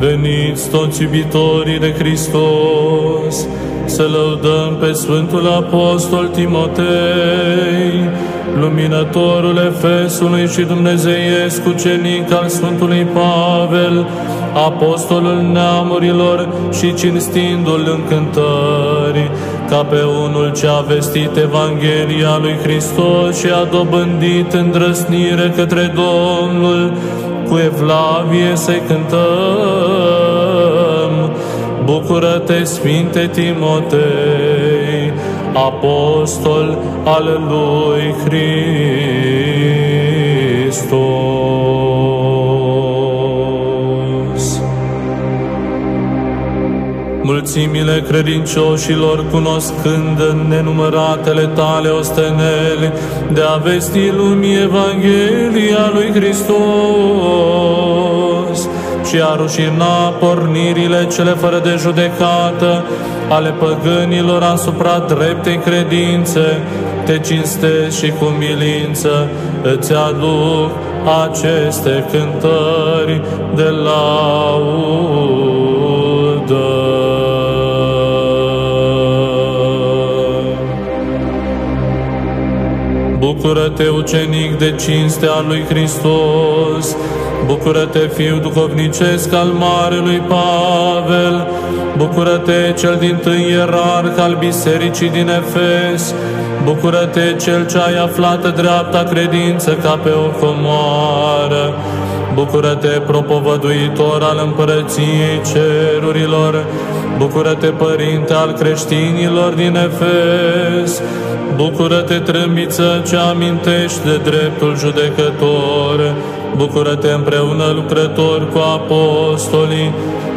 Veniți toți iubitorii de Hristos, să lăudăm pe Sfântul Apostol Timotei, luminătorul Efesului și Dumnezeiesc ucenic al Sfântului Pavel, apostolul neamurilor și cinstindu-l în cântări, ca pe unul ce a vestit Evanghelia lui Hristos și a dobândit îndrăsnire către Domnul, cu evlavie să-i cântăm. Bucură-te, Sfinte Timotei, apostol al lui Hristos. Mulțimile credincioșilor, cunoscând în nenumăratele tale osteneli, de a vesti lumii Evanghelia lui Hristos, și a rușina pornirile cele fără de judecată ale păgânilor asupra dreptei credințe, te cinstesc și cu milință îți aduc aceste cântări de laudă. Bucură-te, ucenic de cinste al lui Hristos, Bucură-te, fiu duhovnicesc al Marelui Pavel, Bucură-te, cel din tâi ierarh al Bisericii din Efes, Bucură-te, cel ce ai aflat dreapta credință ca pe o comoară, Bucură-te, propovăduitor al împărăției cerurilor, Bucură-te, părinte al creștinilor din Efes, Bucură-te, trâmbiță ce amintești de dreptul judecător, Bucură-te împreună lucrători cu apostolii,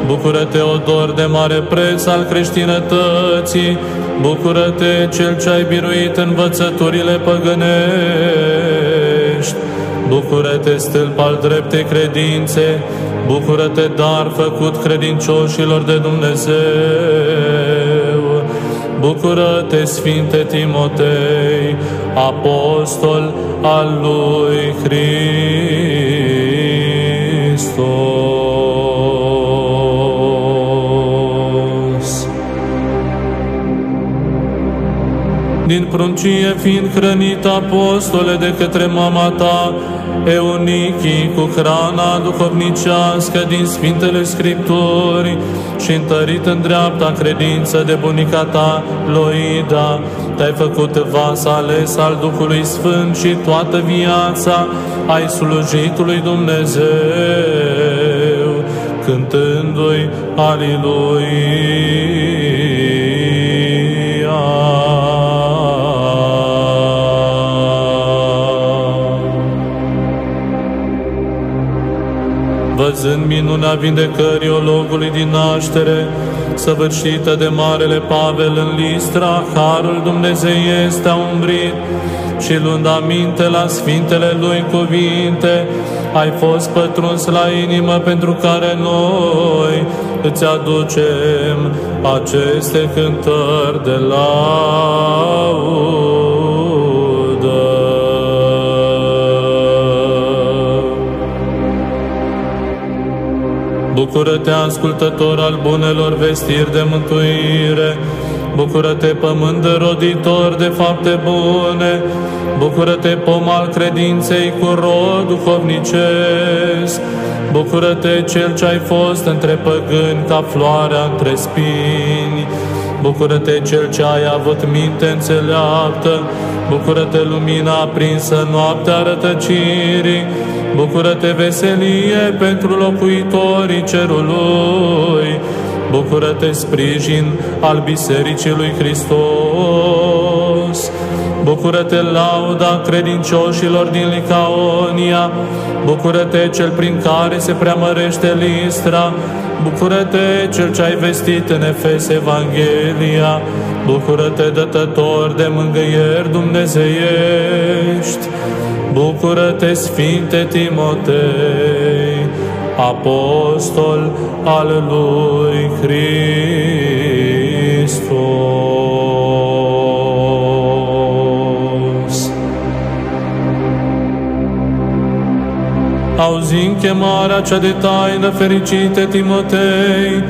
Bucură-te, odor de mare preț al creștinătății, Bucură-te, cel ce ai biruit învățăturile păgânești, Bucură-te, stâlp al dreptei credințe, Bucură-te, dar făcut credincioșilor de Dumnezeu, Bucură-te, Sfinte Timotei, apostol al lui Hristos. Din pruncie fiind hrănit apostole de către mama ta, Eunichii cu hrana duhovnicească din Sfintele Scripturi și întărit în dreapta credință de bunica ta, Loida, te-ai făcut vas ales al Duhului Sfânt și toată viața ai slujit lui Dumnezeu, cântându-i văzând minunea vindecării ologului din naștere, săvârșită de Marele Pavel în Listra, Harul Dumnezeu este umbrit și luând aminte la Sfintele Lui cuvinte, ai fost pătruns la inimă pentru care noi îți aducem aceste cântări de laudă. Bucură-te, ascultător al bunelor vestiri de mântuire, Bucură-te, pământ de roditor de fapte bune, Bucură-te, pom al credinței cu rod duhovnicesc, Bucură-te, cel ce ai fost între păgâni ca floarea între spini, Bucură-te, cel ce ai avut minte înțeleaptă, Bucură-te, lumina aprinsă noaptea rătăcirii, Bucură-te, veselie pentru locuitorii cerului, Bucură-te, sprijin al Bisericii lui Hristos! Bucură-te, lauda credincioșilor din Licaonia! Bucură-te, cel prin care se preamărește Listra! Bucură-te, cel ce ai vestit în Efes Evanghelia! Bucură-te, dătător de mângâieri dumnezeiești! Bucură-te, Sfinte Timotei! apostol al lui Hristos. auzind chemarea cea de taină fericite Timotei,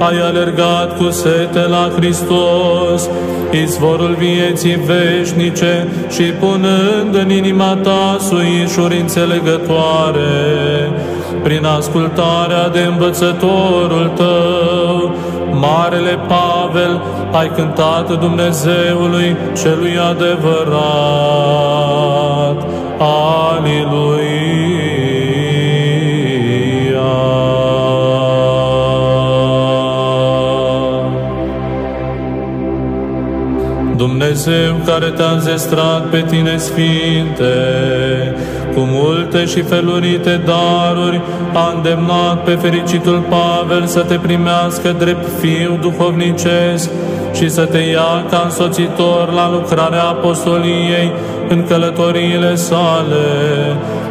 ai alergat cu sete la Hristos, izvorul vieții veșnice și punând în inima ta suișuri înțelegătoare, prin ascultarea de învățătorul tău, Marele Pavel, ai cântat Dumnezeului celui adevărat. Aleluia! Dumnezeu care te-a înzestrat pe tine, Sfinte, cu multe și felurite daruri, a îndemnat pe fericitul Pavel să te primească drept fiu duhovnicesc și să te ia ca însoțitor la lucrarea apostoliei în călătoriile sale,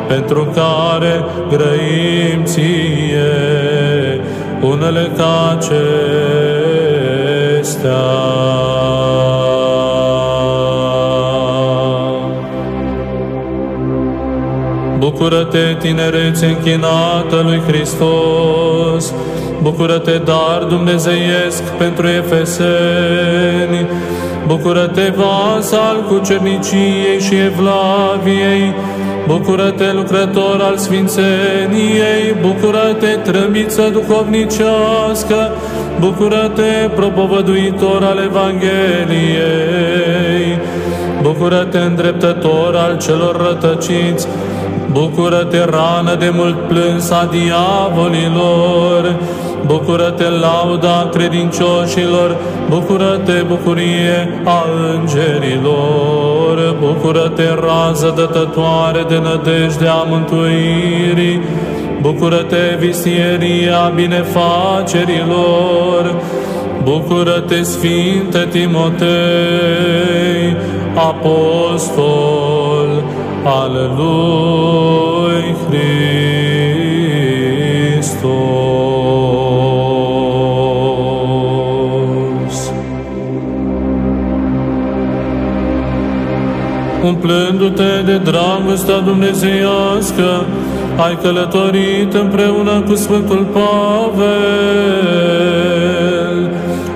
pentru care grăim ție unele ca acestea. Bucură-te, tinerețe închinată lui Hristos! Bucură-te, dar dumnezeiesc pentru Efeseni! Bucură-te, vas al cucerniciei și evlaviei! Bucură-te, lucrător al sfințeniei! Bucură-te, trămiță duhovnicească! Bucură-te, propovăduitor al Evangheliei! Bucură-te, îndreptător al celor rătăciți! Bucură-te, rană de mult plâns a diavolilor, Bucură-te, lauda credincioșilor, Bucură-te, bucurie a îngerilor, Bucură-te, rază dătătoare de nădejde a mântuirii, Bucură-te, vistieria binefacerilor, Bucură-te, Sfinte Timotei, apostol, al lui Hristos. Umplându-te de dragostea dumnezeiască, ai călătorit împreună cu Sfântul Pavel,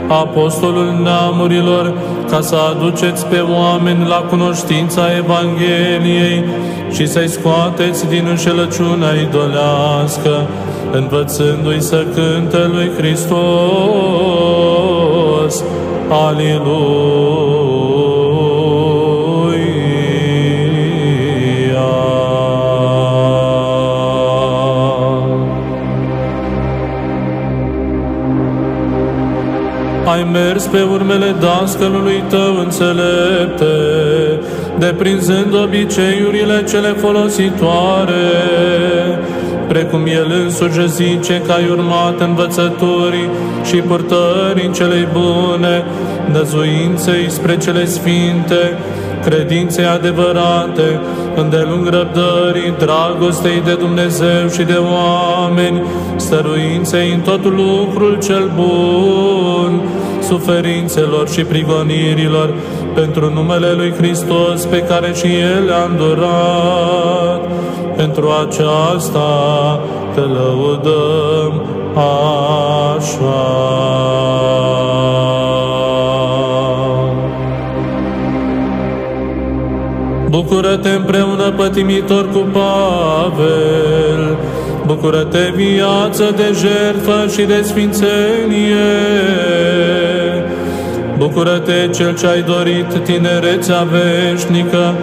apostolul neamurilor, ca să aduceți pe oameni la cunoștința Evangheliei și să-i scoateți din înșelăciunea idolească, învățându-i să cânte lui Hristos. Aleluia! Mers pe urmele dascălului tău înțelepte, deprinzând obiceiurile cele folositoare, precum el însuși zice că ai urmat învățăturii și purtării celei bune, năzuinței spre cele sfinte, credinței adevărate, îndelung răbdării, dragostei de Dumnezeu și de oameni, stăruinței în tot lucrul cel bun, suferințelor și prigonirilor, pentru numele Lui Hristos pe care și El a îndurat. Pentru aceasta te lăudăm așa. Bucură-te împreună pătimitor cu Pavel, Bucură-te viață de jertfă și de sfințenie, Bucură-te cel ce ai dorit tinerețea veșnică,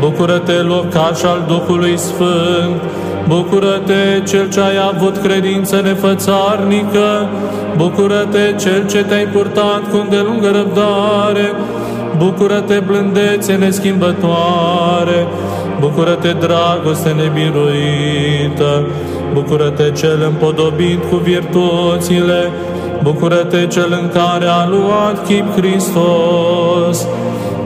Bucură-te locaș al Duhului Sfânt, Bucură-te cel ce ai avut credință nefățarnică, Bucură-te cel ce te-ai purtat cu îndelungă răbdare, Bucură-te blândețe neschimbătoare, Bucură-te dragoste nebiruită, Bucură-te cel împodobit cu virtuțile, Bucură-te cel în care a luat chip Hristos,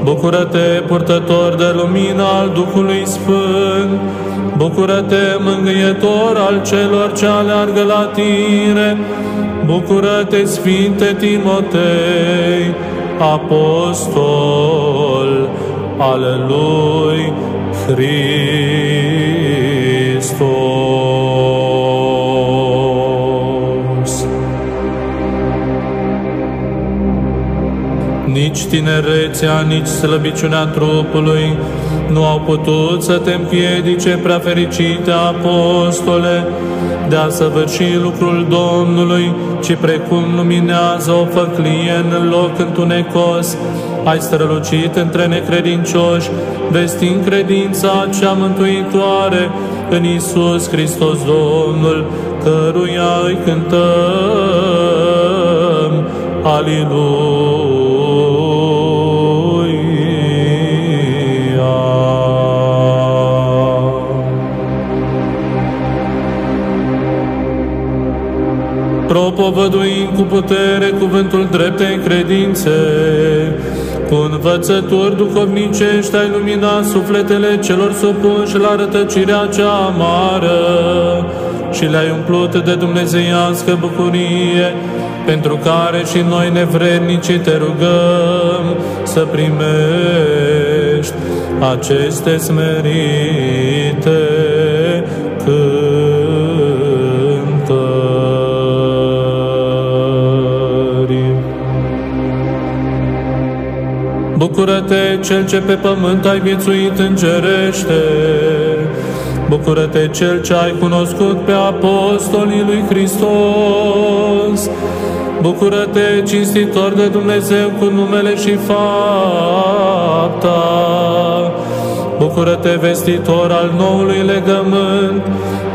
Bucură-te purtător de lumină al Duhului Sfânt, Bucură-te mângâietor al celor ce aleargă la tine, Bucură-te Sfinte Timotei, apostol al lui Hristos. Tinerețea, nici slăbiciunea trupului nu au putut să te împiedice, prea fericite apostole, de a săvârși lucrul Domnului, ci precum luminează o făclie în loc întunecos, ai strălucit între necredincioși, vestind credința cea mântuitoare în Isus Hristos Domnul, căruia îi cântăm. Aleluia! Propovăduind cu putere cuvântul dreptei credințe, cu învățături duhovnicești ai luminat sufletele celor supuși la rătăcirea cea amară. Și le-ai umplut de dumnezeiască bucurie, pentru care și noi nevrednici te rugăm să primești aceste smerite Bucură-te, Cel ce pe pământ ai viețuit îngerește. Bucură-te, Cel ce ai cunoscut pe apostolii lui Hristos. Bucură-te, cinstitor de Dumnezeu cu numele și fapta. Bucură-te, vestitor al noului legământ.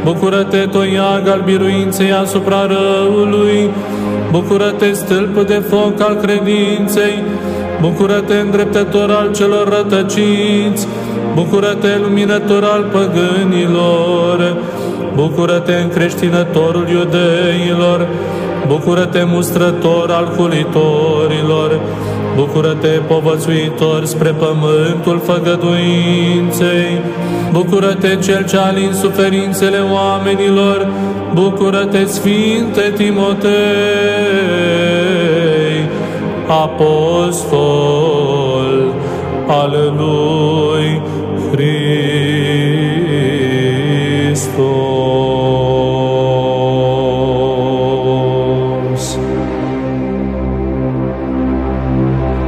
Bucură-te, toiag al biruinței asupra răului. Bucură-te, stâlp de foc al credinței. Bucură-te, îndreptător al celor rătăciți, Bucură-te, luminător al păgânilor, Bucură-te, încreștinătorul iudeilor, Bucură-te, mustrător al hulitorilor, Bucură-te, povățuitor spre pământul făgăduinței, Bucură-te, Cel ce alin suferințele oamenilor, Bucură-te, Sfinte Timotei, apostol al lui Hristos.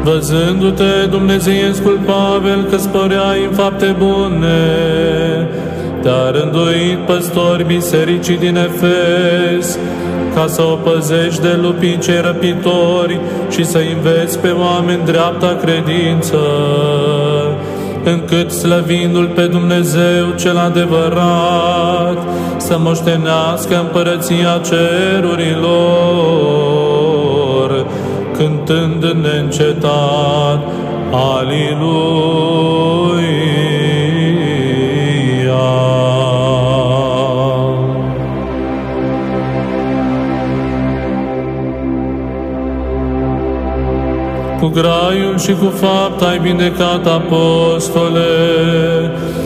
Văzându-te, Dumnezeiescul Pavel, că spăreai în fapte bune, te-a rânduit păstori bisericii din Efes, ca să o păzești de lupii cei răpitori și să înveți pe oameni dreapta credință, încât slăvindu-L pe Dumnezeu cel adevărat, să moștenească împărăția cerurilor, cântând neîncetat, Aliluia. Cu graiul și cu fapt ai vindecat apostole,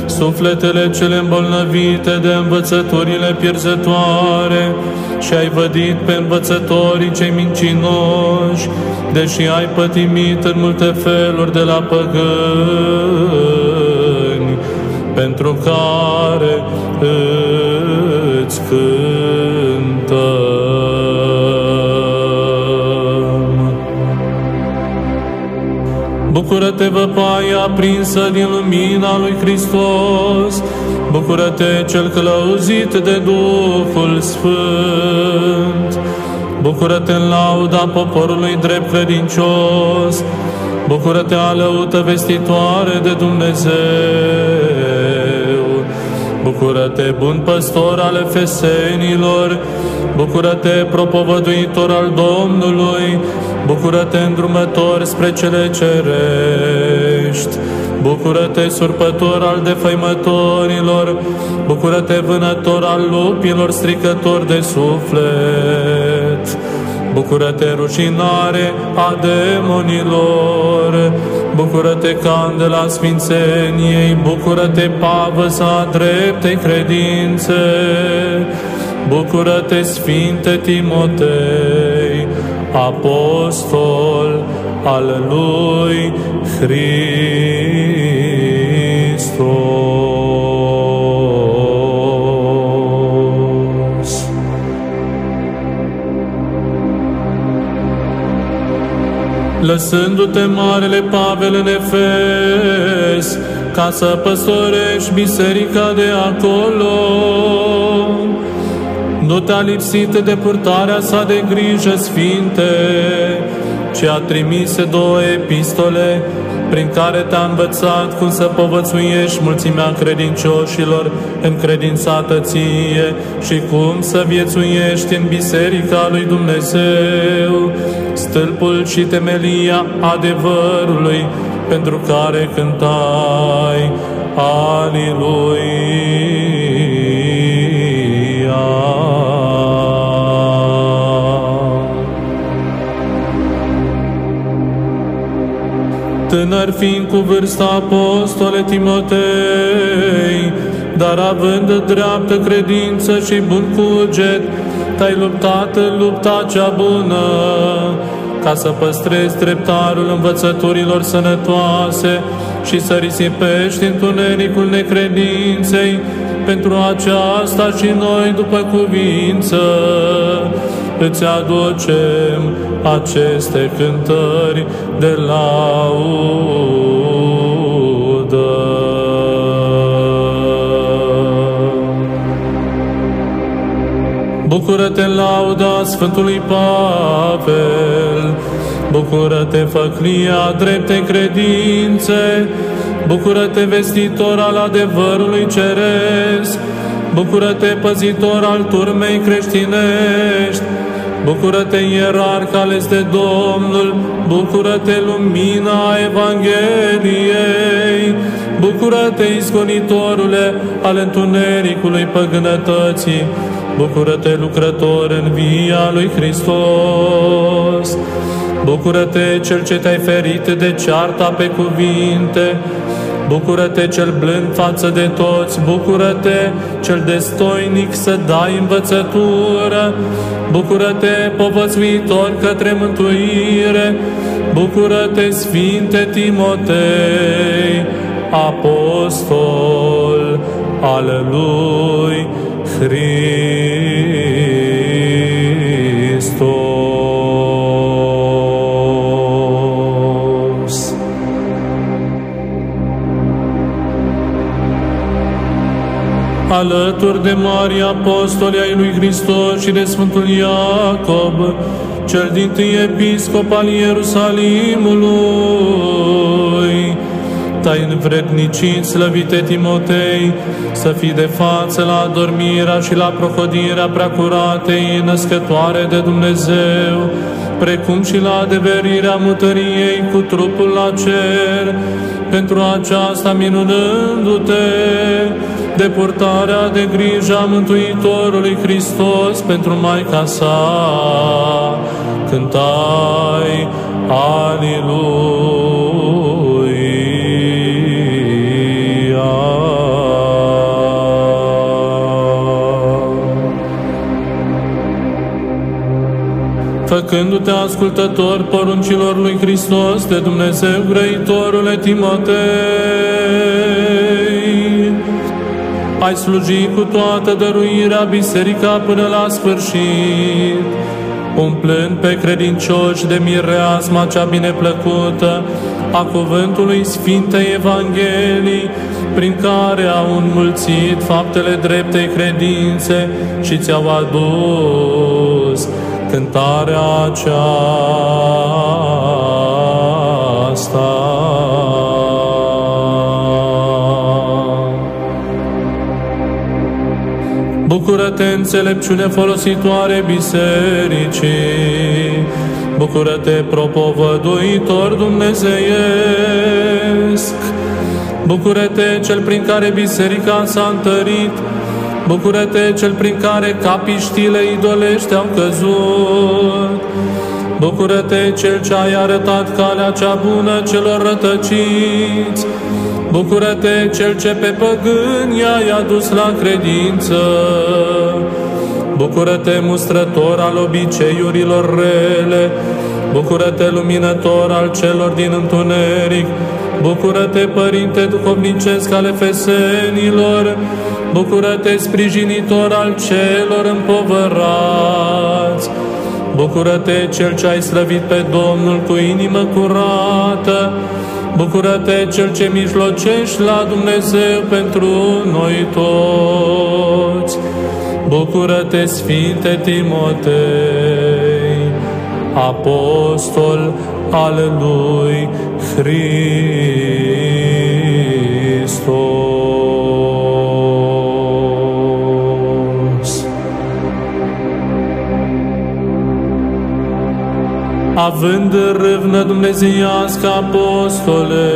sufletele cele îmbolnăvite de învățăturile pierzătoare și ai vădit pe învățătorii cei mincinoși, deși ai pătimit în multe feluri de la păgâni, pentru care îți cântăm. Bucură-te, văpaia aprinsă din lumina lui Hristos, Bucură-te, cel călăuzit de Duhul Sfânt, Bucură-te în lauda poporului drept credincios, Bucură-te, alăută vestitoare de Dumnezeu, Bucură-te, bun păstor al efesenilor, Bucură-te, propovăduitor al Domnului, Bucură-te, îndrumător spre cele cerești, Bucură-te, surpător al defăimătorilor, Bucură-te, vânător al lupilor, stricător de suflet, Bucură-te, rușinare a demonilor, Bucură-te, candela sfințeniei, Bucură-te, pavăza dreptei credințe, Bucură-te, Sfinte Timotei, apostol al lui Hristos. lăsându-te Marele Pavel în Efes, ca să păstorești biserica de acolo. Nu te-a lipsit de purtarea sa de grijă sfinte, ci a trimise două epistole prin care te-a învățat cum să povățuiești mulțimea credincioșilor încredințată ție și cum să viețuiești în biserica lui Dumnezeu, stâlpul și temelia adevărului pentru care cântai tânăr fiind cu vârsta apostole Timotei, dar având dreaptă credință și bun cuget, te-ai luptat în lupta cea bună, ca să păstrezi dreptarul învățăturilor sănătoase și să risipești întunericul necredinței, pentru aceasta și noi, după cuvință, îți aducem aceste cântări de laudă. Bucură-te lauda Sfântului Pavel, Bucură-te făclia drepte credințe, Bucură-te vestitor al adevărului ceresc, Bucură-te păzitor al turmei creștinești, Bucură-te, ierarh ales de Domnul, bucură-te, lumina Evangheliei, bucură-te, izgonitorule al întunericului păgânătății, bucură-te, lucrător în via lui Hristos, bucură-te, cel ce te-ai ferit de cearta pe cuvinte, Bucură-te cel blând față de toți, bucură-te cel destoinic să dai învățătură, bucură-te povățuitor către mântuire, bucură-te Sfinte Timotei, apostol al lui Hristos. Alături de mari apostoli ai lui Hristos și de Sfântul Iacob, cel din tâi episcop al Ierusalimului, te-ai învrednicit, slăvite Timotei, să fii de față la adormirea și la procodirea preacuratei născătoare de Dumnezeu, precum și la adeverirea mutăriei cu trupul la cer, pentru aceasta minunându-te de purtarea de grijă a Mântuitorului Hristos pentru Maica sa, cântai Aliluia. făcându-te ascultător poruncilor lui Hristos de Dumnezeu, grăitorule Timotei. Ai slujit cu toată dăruirea biserica până la sfârșit, umplând pe credincioși de mireasma cea bineplăcută a cuvântului Sfintei Evangheliei, prin care au înmulțit faptele dreptei credințe și ți-au adus cântarea aceasta. Bucură-te, înțelepciune folositoare bisericii, Bucură-te, propovăduitor dumnezeiesc, Bucură-te, cel prin care biserica s-a întărit, Bucură-te cel prin care capiștile idolești au căzut. Bucură-te cel ce ai arătat calea cea bună celor rătăciți. Bucură-te cel ce pe păgâni ai adus la credință. Bucură-te mustrător al obiceiurilor rele. Bucură-te luminător al celor din întuneric. Bucură-te, Părinte Duhovnicesc al Efesenilor, Bucură-te, sprijinitor al celor împovărați, Bucură-te, Cel ce ai slăvit pe Domnul cu inimă curată, Bucură-te, Cel ce mijlocești la Dumnezeu pentru noi toți. Bucură-te, Sfinte Timotei, apostol al lui Hristos. Având râvnă dumnezeiască apostole,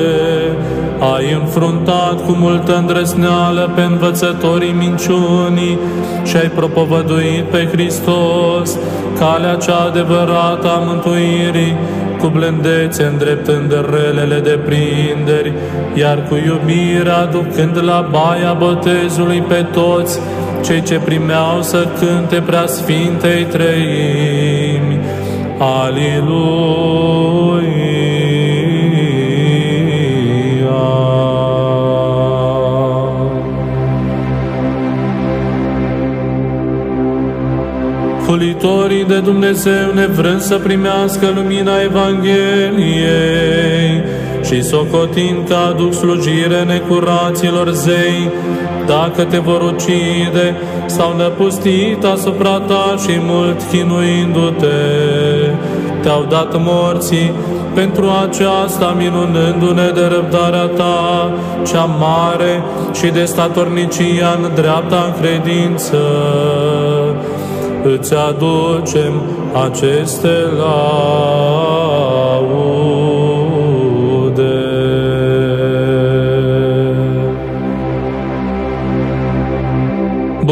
ai înfruntat cu multă îndrăzneală pe învățătorii minciunii și ai propovăduit pe Hristos calea cea adevărată a mântuirii, cu blândețe îndreptând relele de prinderi, iar cu iubire aducând la baia botezului pe toți cei ce primeau să cânte prea Sfintei Treimi. Aliluia! Folitorii de Dumnezeu nevrând să primească lumina Evangheliei și socotind că aduc slujire necuraților zei, dacă te vor ucide sau năpustit asupra ta și mult chinuindu-te, te-au dat morții pentru aceasta minunându-ne de răbdarea ta, cea mare și de statornicia în dreapta credință îți aducem aceste laude.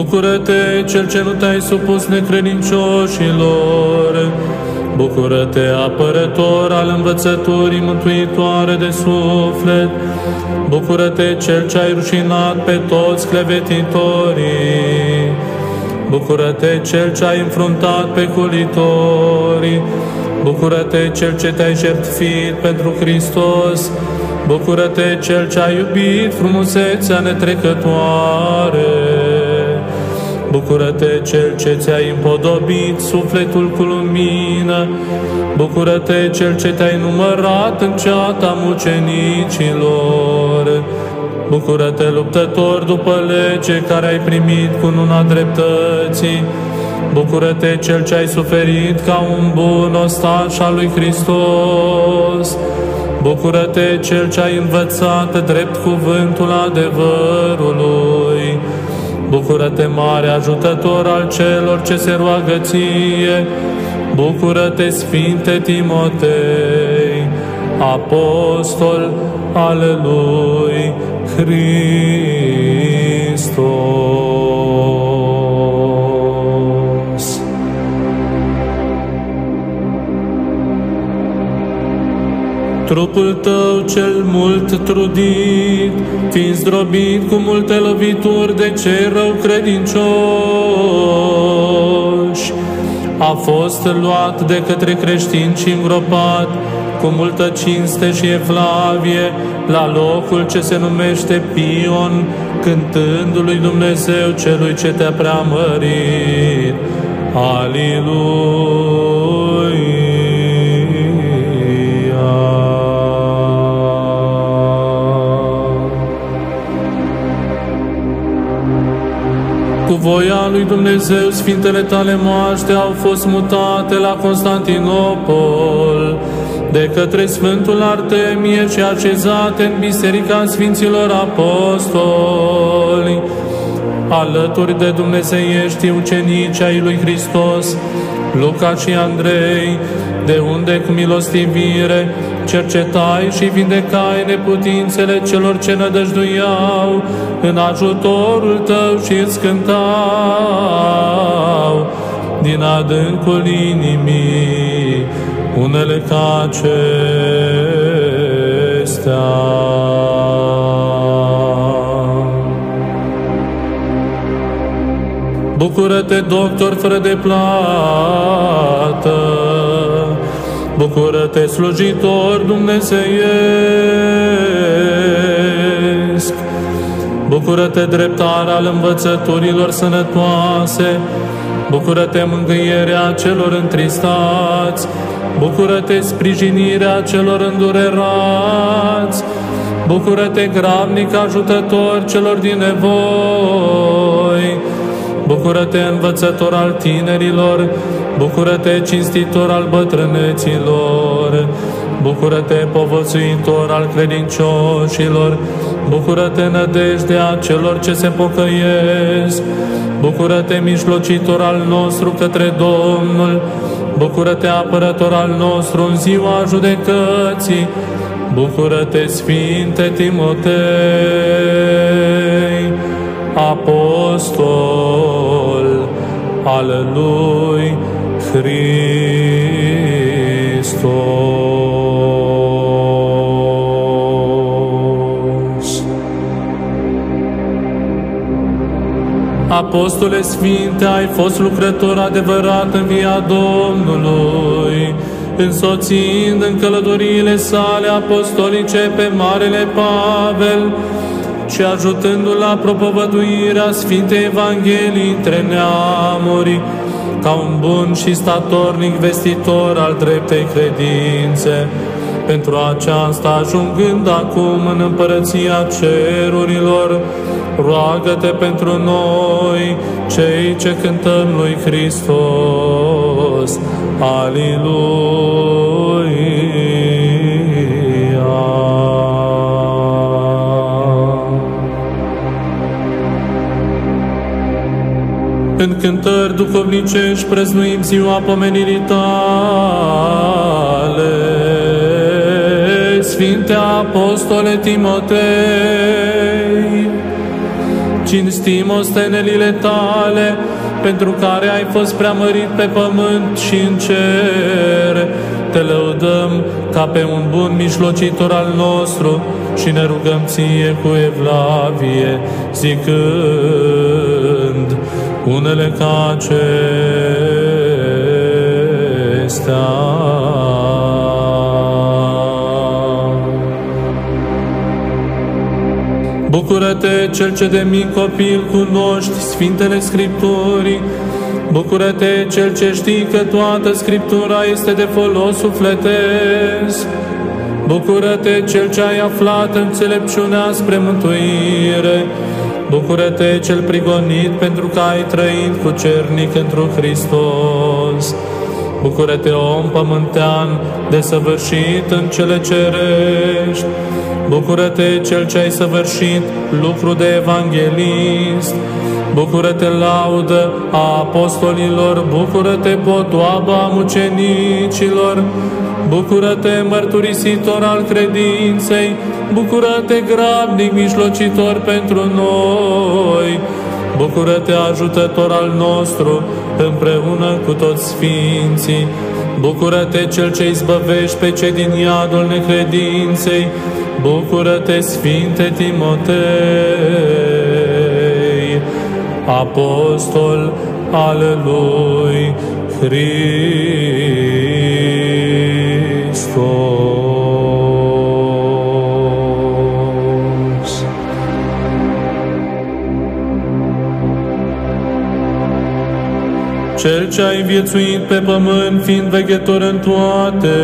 Bucură-te, Cel ce nu te-ai supus necredincioșilor, Bucură-te, apărător al învățăturii mântuitoare de suflet, Bucură-te, Cel ce ai rușinat pe toți clevetitorii, Bucură-te, Cel ce ai înfruntat pe culitorii, Bucură-te, Cel ce te-ai jertfit pentru Hristos, Bucură-te, Cel ce ai iubit frumusețea netrecătoare, Bucură-te, Cel ce ți-ai împodobit sufletul cu lumină, Bucură-te, Cel ce te-ai numărat în ceata mucenicilor, Bucură-te, luptător după lege care ai primit cu luna dreptății. Bucură-te, cel ce ai suferit ca un bun ostaș al lui Hristos. Bucură-te, cel ce ai învățat drept cuvântul adevărului. Bucură-te, mare ajutător al celor ce se roagă ție. Bucură-te, Sfinte Timotei, apostol al lui Hristos. Trupul tău cel mult trudit, fiind zdrobit cu multe lovituri de cei rău credincioși, a fost luat de către creștini și îngropat cu multă cinste și evlavie la locul ce se numește Pion, cântându-lui Dumnezeu celui ce te-a preamărit. Aliluia! Voia lui Dumnezeu, Sfintele tale moaște au fost mutate la Constantinopol, de către Sfântul Artemie și așezate în Biserica Sfinților Apostoli, alături de dumnezeiești ucenici ai lui Hristos, Luca și Andrei, de unde cu milostivire cercetai și vindecai neputințele celor ce nădăjduiau. În ajutorul tău și îți cântau. Din adâncul inimii unele ca acestea. Bucură-te, doctor, fără de plată, Bucură-te, slujitor dumnezeiesc, Bucură-te, dreptar al învățăturilor sănătoase, Bucură-te mângâierea celor întristați, Bucură-te sprijinirea celor îndurerați, Bucură-te gramnic ajutător celor din nevoi, Bucură-te învățător al tinerilor, Bucură-te cinstitor al bătrâneților, Bucură-te povățuitor al credincioșilor, Bucură-te nădejdea celor ce se pocăiesc, Bucură-te mijlocitor al nostru către Domnul, Bucură-te apărător al nostru în ziua judecății, Bucură-te, Sfinte Timotei, apostol al lui Hristos. Apostole Sfinte, ai fost lucrător adevărat în via Domnului, însoțind în călătoriile sale apostolice pe Marele Pavel și ajutându-l la propovăduirea Sfintei Evangheliei între neamuri, ca un bun și statornic vestitor al dreptei credințe, pentru aceasta ajungând acum în împărăția cerurilor, roagă-te pentru noi, cei ce cântăm lui Hristos. În cântări duhovnicești preznuim ziua pomenirii tale, Sfinte Apostole Timotei, cinstim ostenelile tale, pentru care ai fost preamărit pe pământ și în cer. Te lăudăm ca pe un bun mijlocitor al nostru și ne rugăm ție cu evlavie, zicând unele ca acestea. Bucură-te, cel ce de mic copil cunoști Sfintele Scripturii, Bucură-te, cel ce știi că toată Scriptura este de folos sufletesc. Bucură-te, cel ce ai aflat înțelepciunea spre mântuire. Bucură-te, cel prigonit, pentru că ai trăit cu cernic într Hristos. Bucură-te, om pământean, desăvârșit în cele cerești. Bucură-te, cel ce ai săvârșit lucru de evanghelist. Bucură-te, laudă a apostolilor, bucură-te, potoaba mucenicilor, bucură-te, mărturisitor al credinței, bucură-te, grabnic mijlocitor pentru noi, bucură-te, ajutător al nostru, împreună cu toți sfinții, bucură-te, cel ce izbăvești pe cei din iadul necredinței, Bucură-te, Sfinte Timotei, apostol al lui Hristos. Cel ce a înviețuit pe pământ, fiind veghetor în toate,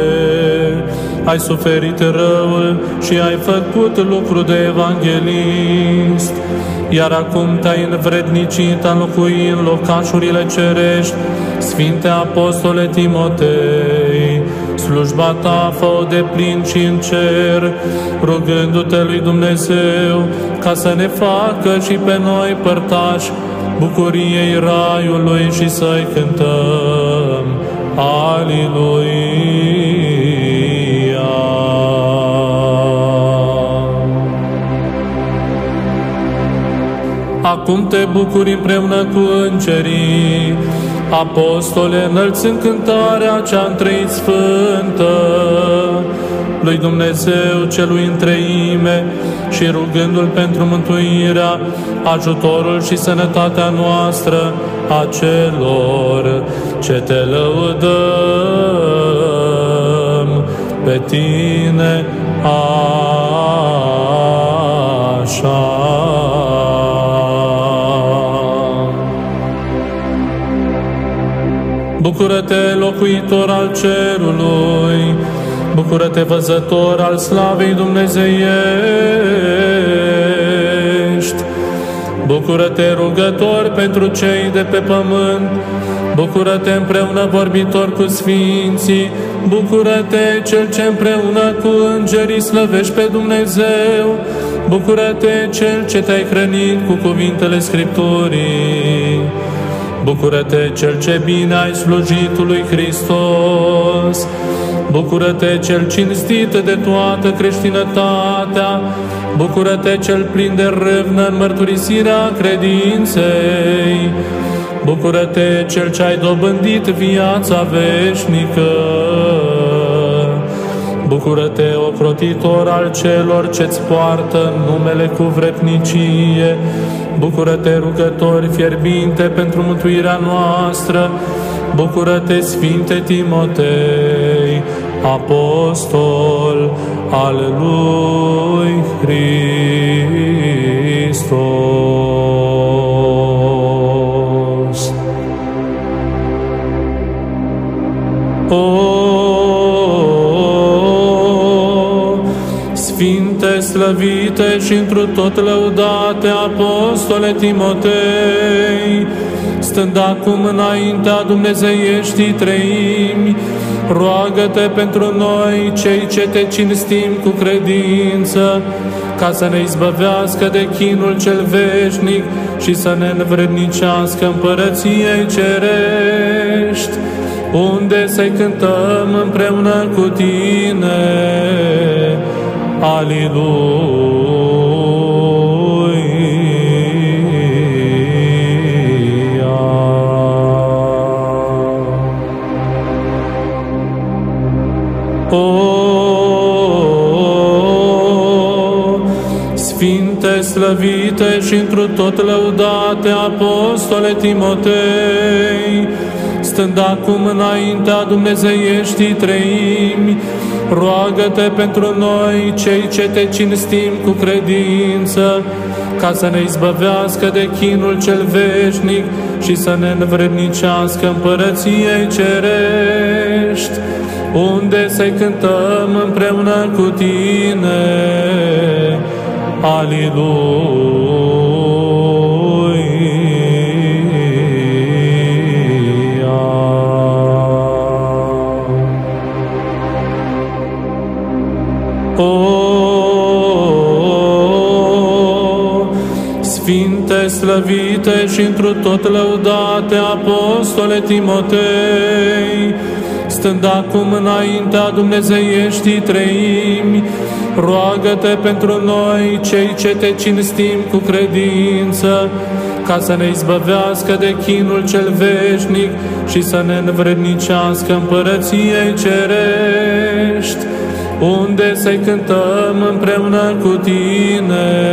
ai suferit răul și ai făcut lucru de evanghelist, iar acum te-ai învrednicit a locui în locașurile cerești, Sfinte Apostole Timotei, slujba ta fă de plin și în cer, rugându-te lui Dumnezeu ca să ne facă și pe noi părtași bucuriei Raiului și să-i cântăm. Aliluia! acum te bucuri împreună cu îngerii, apostole, înălțând cântarea cea întreit sfântă, lui Dumnezeu celui întreime și rugându-L pentru mântuirea, ajutorul și sănătatea noastră a celor ce te lăudăm pe tine așa. Bucură-te, locuitor al cerului! Bucură-te, văzător al slavei dumnezeiești! Bucură-te, rugător pentru cei de pe pământ! Bucură-te împreună vorbitor cu sfinții! Bucură-te, cel ce împreună cu îngerii slăvești pe Dumnezeu! Bucură-te, cel ce te-ai hrănit cu cuvintele Scripturii! Bucură-te, cel ce bine ai slujit lui Hristos! Bucură-te, cel cinstit de toată creștinătatea! Bucură-te, cel plin de râvnă în mărturisirea credinței! Bucură-te, cel ce ai dobândit viața veșnică! Bucură-te, ocrotitor al celor ce-ți poartă numele cu vretnicie! Bucură-te, rugători fierbinte pentru mântuirea noastră! Bucură-te, Sfinte Timotei, apostol al lui Hristos. O, Sfinte, slăvite și întru tot lăudate apostole Timotei, stând acum înaintea Dumnezeieștii treimi, roagă-te pentru noi, cei ce te cinstim cu credință, ca să ne izbăvească de chinul cel veșnic și să ne învrednicească împărăției cerești, unde să-i cântăm împreună cu tine. Sfinte, slăvite și întru tot lăudate apostole Timotei, stând acum înaintea Dumnezeieștii treimi, roagă-te pentru noi, cei ce te cinstim cu credință, ca să ne izbăvească de chinul cel veșnic și să ne învrednicească împărăției cerești, unde să-i cântăm împreună cu tine. Sfinte, slăvite și întru tot lăudate apostole Timotei, stând acum înaintea Dumnezeieștii treimi, roagă-te pentru noi, cei ce te cinstim cu credință, ca să ne izbăvească de chinul cel veșnic și să ne învrednicească împărăției cerești, unde să-i cântăm împreună cu tine.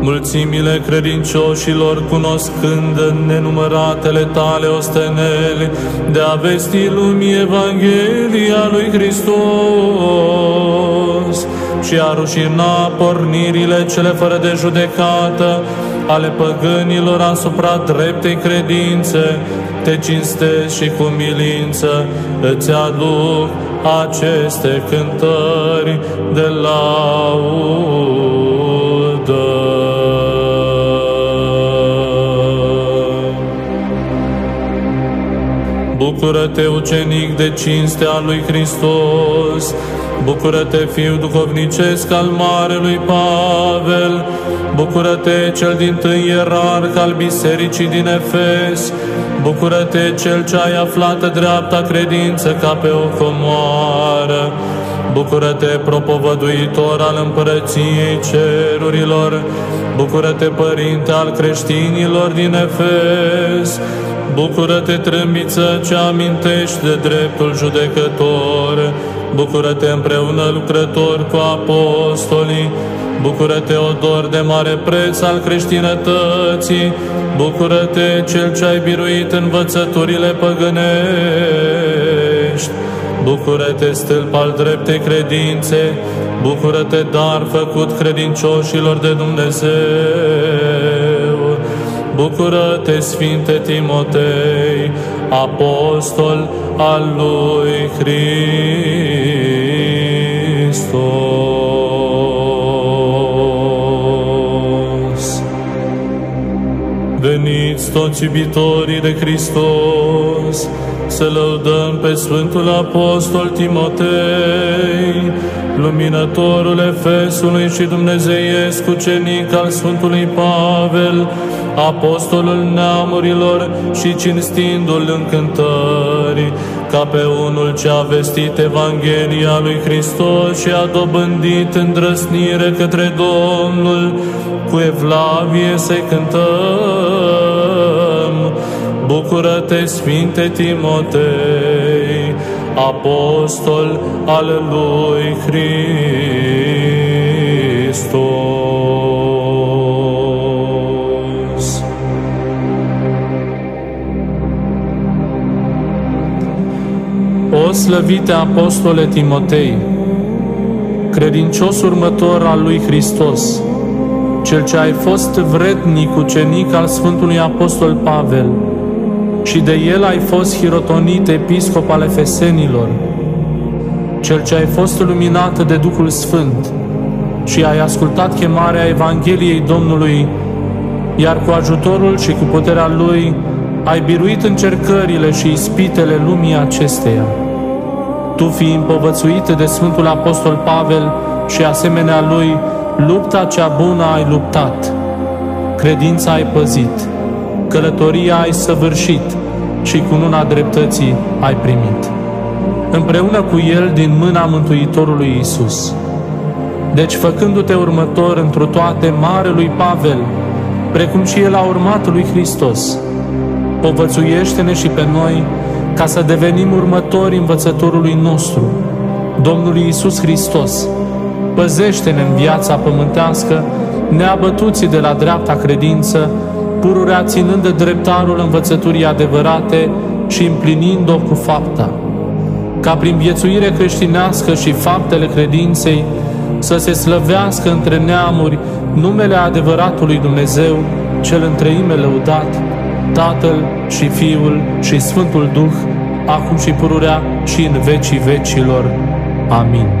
Mulțimile credincioșilor, cunoscând nenumăratele tale osteneli, de a vesti lumii Evanghelia lui Hristos și a rușina pornirile cele fără de judecată, ale păgânilor asupra dreptei credințe, te cinstesc și cu milință îți aduc aceste cântări de laudă. Bucură-te, ucenic de cinste al lui Hristos! Bucură-te, fiu duhovnicesc al Marelui Pavel! Bucură-te, cel din tâi ierarh al Bisericii din Efes! Bucură-te, cel ce ai aflat dreapta credință ca pe o comoară! Bucură-te, propovăduitor al împărăției cerurilor! Bucură-te, părinte al creștinilor din Efes! Bucură-te, trâmbiță ce amintești de dreptul judecător! Bucură-te împreună lucrător cu apostolii! Bucură-te, odor de mare preț al creștinătății! Bucură-te, cel ce ai biruit învățăturile păgânești! Bucură-te, stâlp al dreptei credințe, bucură-te, dar făcut credincioșilor de Dumnezeu. Bucură-te, Sfinte Timotei, apostol al lui Hristos. Veniți toți iubitorii de Hristos, să lăudăm pe Sfântul Apostol Timotei, luminătorul Efesului și Dumnezeiesc ucenic al Sfântului Pavel, apostolul neamurilor și cinstindu-l în cântări, ca pe unul ce a vestit Evanghelia lui Hristos și a dobândit îndrăsnire către Domnul, cu evlavie să-i cântăm. Bucură-te, Sfinte Timotei, apostol al lui Hristos. O slăvite apostole Timotei, credincios următor al lui Hristos, cel ce ai fost vrednic ucenic al Sfântului Apostol Pavel, și de el ai fost hirotonit episcop al Efesenilor, cel ce ai fost luminat de Duhul Sfânt și ai ascultat chemarea Evangheliei Domnului, iar cu ajutorul și cu puterea Lui ai biruit încercările și ispitele lumii acesteia. Tu fii împovățuit de Sfântul Apostol Pavel și asemenea lui, lupta cea bună ai luptat, credința ai păzit, călătoria ai săvârșit și cu luna dreptății ai primit. Împreună cu El din mâna Mântuitorului Isus. Deci, făcându-te următor întru toate Marelui Pavel, precum și El a urmat lui Hristos, povățuiește-ne și pe noi ca să devenim următori învățătorului nostru, Domnului Isus Hristos. Păzește-ne în viața pământească, neabătuții de la dreapta credință, pururea ținând de dreptarul învățăturii adevărate și împlinind-o cu fapta, ca prin viețuire creștinească și faptele credinței să se slăvească între neamuri numele adevăratului Dumnezeu, cel întreime lăudat, Tatăl și Fiul și Sfântul Duh, acum și pururea și în vecii vecilor. Amin.